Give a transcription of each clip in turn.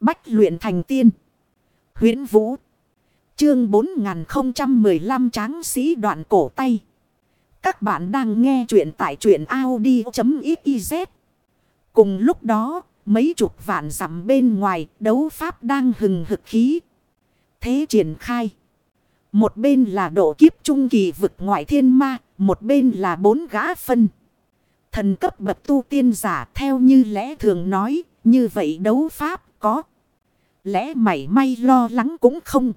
Bách luyện thành tiên. huyễn Vũ. Chương 4015 tráng sĩ đoạn cổ tay. Các bạn đang nghe truyện tại truyện Audi.xyz. Cùng lúc đó, mấy chục vạn dặm bên ngoài đấu pháp đang hừng hực khí. Thế triển khai. Một bên là độ kiếp trung kỳ vực ngoại thiên ma, một bên là bốn gã phân. Thần cấp bậc tu tiên giả theo như lẽ thường nói, như vậy đấu pháp có. Lẽ mảy may lo lắng cũng không.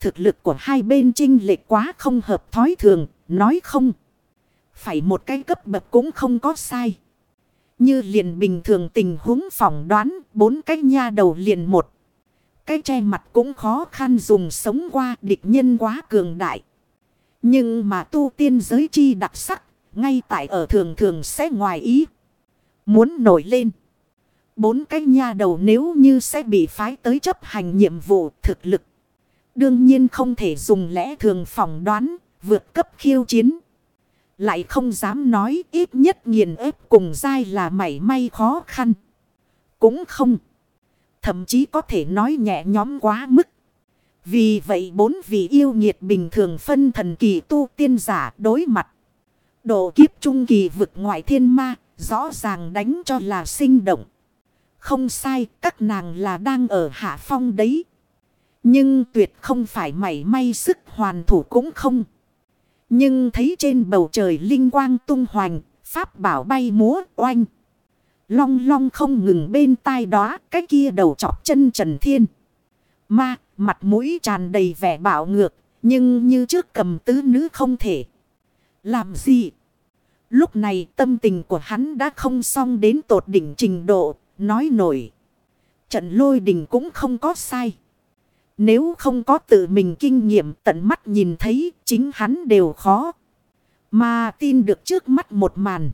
Thực lực của hai bên trinh lệch quá không hợp thói thường, nói không. Phải một cái cấp bậc cũng không có sai. Như liền bình thường tình huống phỏng đoán, bốn cái nha đầu liền một. Cái che mặt cũng khó khăn dùng sống qua địch nhân quá cường đại. Nhưng mà tu tiên giới chi đặc sắc, ngay tại ở thường thường sẽ ngoài ý. Muốn nổi lên. Bốn cái nha đầu nếu như sẽ bị phái tới chấp hành nhiệm vụ thực lực. Đương nhiên không thể dùng lẽ thường phỏng đoán, vượt cấp khiêu chiến. Lại không dám nói ít nhất nghiền ép cùng dai là mảy may khó khăn. Cũng không. Thậm chí có thể nói nhẹ nhóm quá mức. Vì vậy bốn vị yêu nghiệt bình thường phân thần kỳ tu tiên giả đối mặt. Độ kiếp trung kỳ vực ngoại thiên ma, rõ ràng đánh cho là sinh động. Không sai, các nàng là đang ở hạ phong đấy. Nhưng tuyệt không phải mảy may sức hoàn thủ cũng không. Nhưng thấy trên bầu trời linh quang tung hoành, pháp bảo bay múa oanh. Long long không ngừng bên tai đó, cái kia đầu chọc chân trần thiên. Ma, mặt mũi tràn đầy vẻ bạo ngược, nhưng như trước cầm tứ nữ không thể. Làm gì? Lúc này tâm tình của hắn đã không xong đến tột đỉnh trình độ, nói nổi. Trận lôi đình cũng không có sai. Nếu không có tự mình kinh nghiệm tận mắt nhìn thấy, chính hắn đều khó. Mà tin được trước mắt một màn.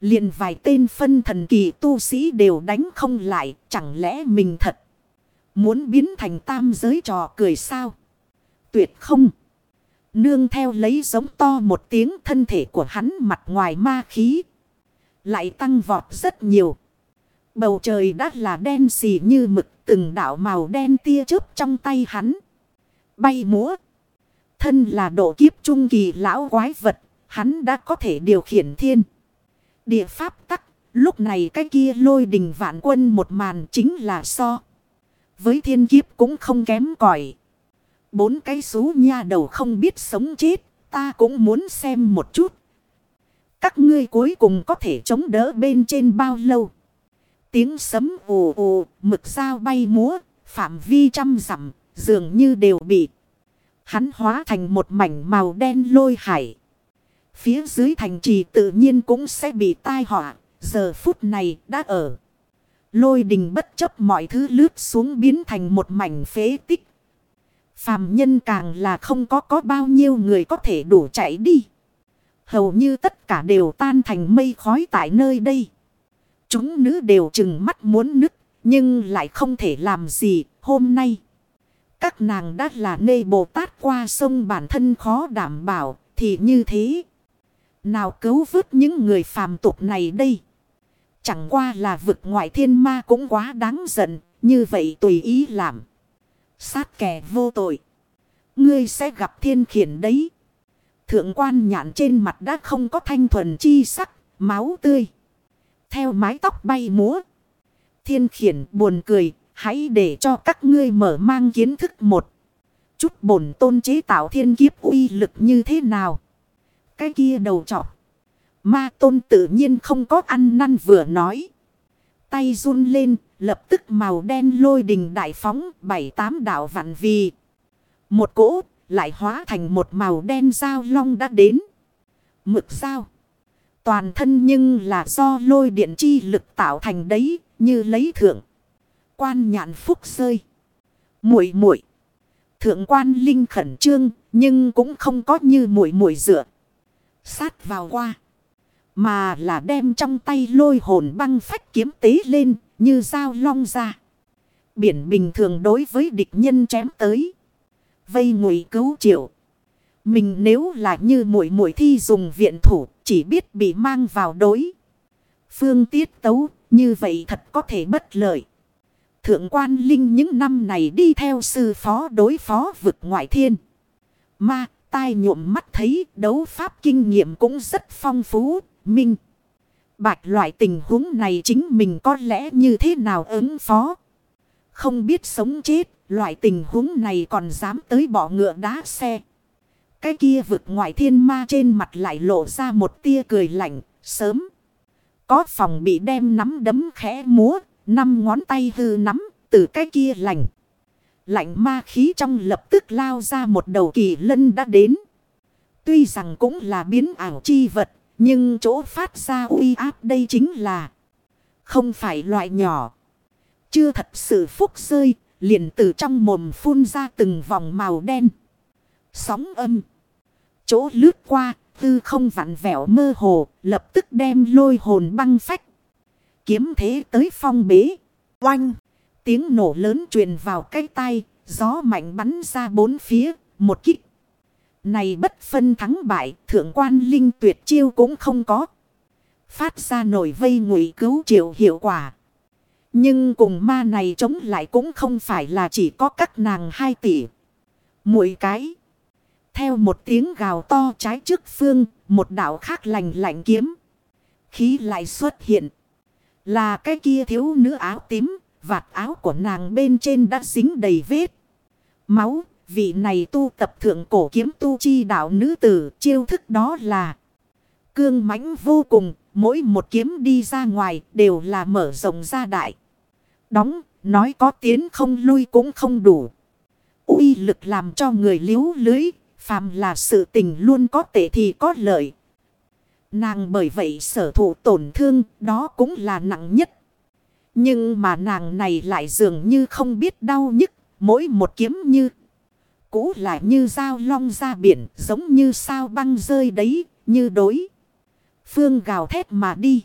liền vài tên phân thần kỳ tu sĩ đều đánh không lại. Chẳng lẽ mình thật. Muốn biến thành tam giới trò cười sao? Tuyệt không. Nương theo lấy giống to một tiếng thân thể của hắn mặt ngoài ma khí. Lại tăng vọt rất nhiều. Bầu trời đã là đen xì như mực, từng đảo màu đen tia chớp trong tay hắn. Bay múa. Thân là độ kiếp trung kỳ lão quái vật. Hắn đã có thể điều khiển thiên. Địa pháp tắc. Lúc này cái kia lôi đình vạn quân một màn chính là so. Với thiên kiếp cũng không kém cỏi Bốn cái xú nha đầu không biết sống chết. Ta cũng muốn xem một chút. Các ngươi cuối cùng có thể chống đỡ bên trên bao lâu. Tiếng sấm ồ ồ, mực dao bay múa, phạm vi trăm dặm dường như đều bị. Hắn hóa thành một mảnh màu đen lôi hải. Phía dưới thành trì tự nhiên cũng sẽ bị tai họa, giờ phút này đã ở. Lôi đình bất chấp mọi thứ lướt xuống biến thành một mảnh phế tích. Phàm nhân càng là không có có bao nhiêu người có thể đủ chạy đi. Hầu như tất cả đều tan thành mây khói tại nơi đây. Chúng nữ đều chừng mắt muốn nứt, nhưng lại không thể làm gì hôm nay. Các nàng đã là nê Bồ Tát qua sông bản thân khó đảm bảo, thì như thế. Nào cứu vớt những người phàm tục này đây? Chẳng qua là vực ngoại thiên ma cũng quá đáng giận, như vậy tùy ý làm. Sát kẻ vô tội. Ngươi sẽ gặp thiên khiển đấy. Thượng quan nhạn trên mặt đã không có thanh thuần chi sắc, máu tươi. Theo mái tóc bay múa. Thiên khiển buồn cười, hãy để cho các ngươi mở mang kiến thức một. Chút bổn tôn chế tạo thiên kiếp uy lực như thế nào. Cái kia đầu trọc. Ma tôn tự nhiên không có ăn năn vừa nói. Tay run lên, lập tức màu đen lôi đình đại phóng bảy tám đảo vặn vì. Một cỗ lại hóa thành một màu đen dao long đã đến. Mực dao. Toàn thân nhưng là do lôi điện chi lực tạo thành đấy, như lấy thượng. Quan nhạn phúc rơi. Muội muội Thượng quan linh khẩn trương, nhưng cũng không có như muội muội dựa. Sát vào qua. Mà là đem trong tay lôi hồn băng phách kiếm tế lên, như dao long ra. Biển bình thường đối với địch nhân chém tới. Vây ngụy cứu triệu. Mình nếu là như muội muội thi dùng viện thủ, chỉ biết bị mang vào đối. Phương tiết tấu, như vậy thật có thể bất lợi. Thượng quan linh những năm này đi theo sư phó đối phó vực ngoại thiên. mà tai nhuộm mắt thấy đấu pháp kinh nghiệm cũng rất phong phú, minh. Bạch loại tình huống này chính mình có lẽ như thế nào ứng phó. Không biết sống chết, loại tình huống này còn dám tới bỏ ngựa đá xe. Cái kia vực ngoại thiên ma trên mặt lại lộ ra một tia cười lạnh, sớm. Có phòng bị đem nắm đấm khẽ múa, năm ngón tay hư nắm, từ cái kia lạnh. Lạnh ma khí trong lập tức lao ra một đầu kỳ lân đã đến. Tuy rằng cũng là biến ảo chi vật, nhưng chỗ phát ra uy áp đây chính là không phải loại nhỏ. Chưa thật sự phúc rơi, liền từ trong mồm phun ra từng vòng màu đen. Sóng âm. Chỗ lướt qua, tư không vặn vẹo mơ hồ, lập tức đem lôi hồn băng phách. Kiếm thế tới phong bế. Oanh! Tiếng nổ lớn truyền vào cái tay, gió mạnh bắn ra bốn phía, một kích. Này bất phân thắng bại, thượng quan linh tuyệt chiêu cũng không có. Phát ra nổi vây ngụy cứu triệu hiệu quả. Nhưng cùng ma này chống lại cũng không phải là chỉ có các nàng hai tỷ. Mỗi cái. Theo một tiếng gào to trái trước phương, một đạo khác lành lạnh kiếm. Khí lại xuất hiện. Là cái kia thiếu nữ áo tím, vạt áo của nàng bên trên đã dính đầy vết. Máu, vị này tu tập thượng cổ kiếm tu chi đạo nữ tử, chiêu thức đó là cương mãnh vô cùng, mỗi một kiếm đi ra ngoài đều là mở rộng ra đại. Đóng, nói có tiến không lui cũng không đủ. uy lực làm cho người liếu lưới, phàm là sự tình luôn có tệ thì có lợi. Nàng bởi vậy sở thụ tổn thương, đó cũng là nặng nhất. Nhưng mà nàng này lại dường như không biết đau nhức, mỗi một kiếm như cũ lại như dao long ra biển, giống như sao băng rơi đấy, như đối. Phương gào thét mà đi.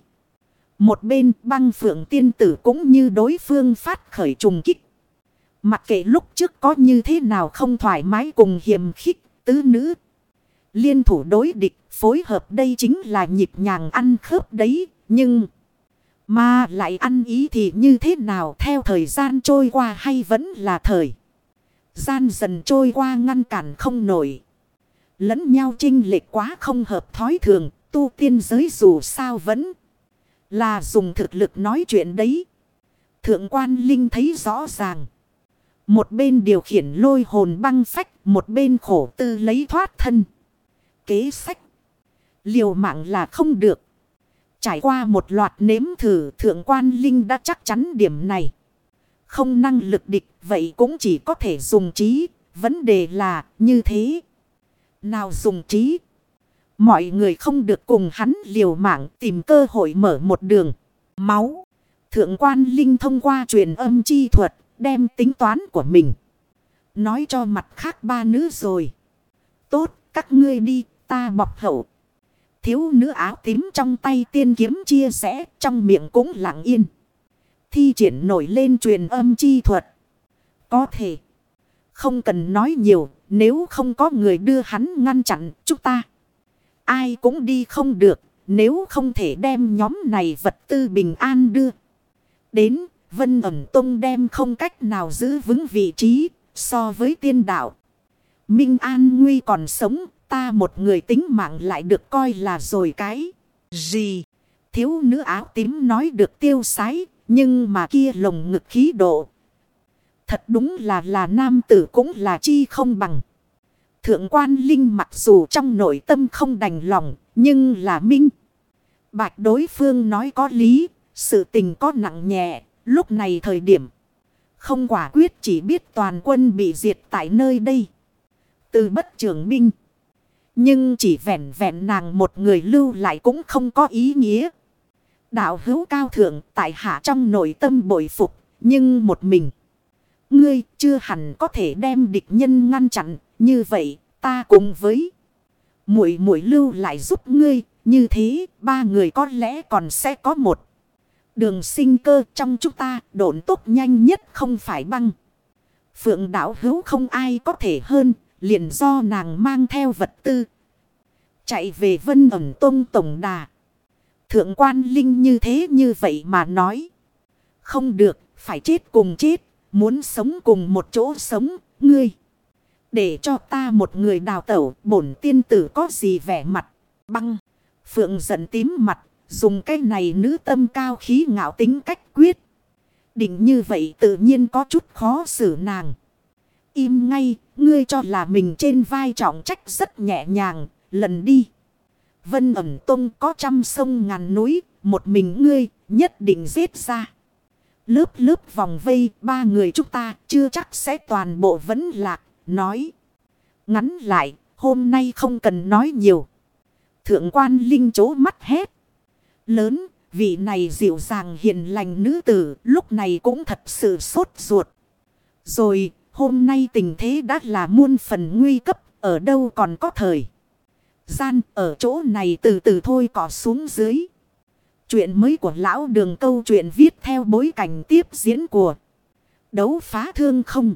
Một bên băng phượng tiên tử cũng như đối phương phát khởi trùng kích. Mặc kệ lúc trước có như thế nào không thoải mái cùng hiểm khích, tứ nữ. Liên thủ đối địch, phối hợp đây chính là nhịp nhàng ăn khớp đấy, nhưng... Mà lại ăn ý thì như thế nào theo thời gian trôi qua hay vẫn là thời. Gian dần trôi qua ngăn cản không nổi. Lẫn nhau trinh lệch quá không hợp thói thường, tu tiên giới dù sao vẫn là dùng thực lực nói chuyện đấy. Thượng quan Linh thấy rõ ràng. Một bên điều khiển lôi hồn băng phách, một bên khổ tư lấy thoát thân. Kế sách. Liều mạng là không được. Trải qua một loạt nếm thử thượng quan Linh đã chắc chắn điểm này. Không năng lực địch vậy cũng chỉ có thể dùng trí. Vấn đề là như thế. Nào dùng trí. Mọi người không được cùng hắn liều mạng tìm cơ hội mở một đường. Máu. Thượng quan Linh thông qua truyền âm chi thuật đem tính toán của mình. Nói cho mặt khác ba nữ rồi. Tốt, các ngươi đi, ta bọc hậu. Thiếu nữ áo tím trong tay tiên kiếm chia sẻ, trong miệng cũng lặng yên. Thi triển nổi lên truyền âm chi thuật. Có thể. Không cần nói nhiều, nếu không có người đưa hắn ngăn chặn chúng ta. Ai cũng đi không được, nếu không thể đem nhóm này vật tư bình an đưa. Đến, Vân ẩm tông đem không cách nào giữ vững vị trí, so với tiên đạo. Minh An Nguy còn sống, ta một người tính mạng lại được coi là rồi cái. Gì? Thiếu nữ áo tím nói được tiêu sái, nhưng mà kia lồng ngực khí độ. Thật đúng là là nam tử cũng là chi không bằng. Thượng quan Linh mặc dù trong nội tâm không đành lòng, nhưng là minh. Bạch đối phương nói có lý, sự tình có nặng nhẹ, lúc này thời điểm. Không quả quyết chỉ biết toàn quân bị diệt tại nơi đây. Từ bất trưởng binh. Nhưng chỉ vẹn vẹn nàng một người lưu lại cũng không có ý nghĩa. Đạo hữu cao thượng tại hạ trong nội tâm bội phục, nhưng một mình. Ngươi chưa hẳn có thể đem địch nhân ngăn chặn, như vậy ta cùng với muội muội lưu lại giúp ngươi, như thế ba người có lẽ còn sẽ có một đường sinh cơ trong chúng ta độn tốt nhanh nhất không phải băng. Phượng đảo hữu không ai có thể hơn, liền do nàng mang theo vật tư. Chạy về vân ẩm tông tổng đà. Thượng quan linh như thế như vậy mà nói. Không được, phải chết cùng chết, muốn sống cùng một chỗ sống, ngươi. Để cho ta một người đào tẩu, bổn tiên tử có gì vẻ mặt, băng. Phượng giận tím mặt, dùng cái này nữ tâm cao khí ngạo tính cách quyết. Định như vậy tự nhiên có chút khó xử nàng. Im ngay, ngươi cho là mình trên vai trọng trách rất nhẹ nhàng, lần đi. Vân ẩm tông có trăm sông ngàn núi, một mình ngươi nhất định giết ra. Lớp lớp vòng vây, ba người chúng ta chưa chắc sẽ toàn bộ vẫn lạc, nói. Ngắn lại, hôm nay không cần nói nhiều. Thượng quan Linh chố mắt hét. Lớn, vị này dịu dàng hiền lành nữ tử lúc này cũng thật sự sốt ruột. Rồi, hôm nay tình thế đã là muôn phần nguy cấp, ở đâu còn có thời. Gian ở chỗ này từ từ thôi cỏ xuống dưới. Chuyện mới của lão đường câu chuyện viết theo bối cảnh tiếp diễn của đấu phá thương không.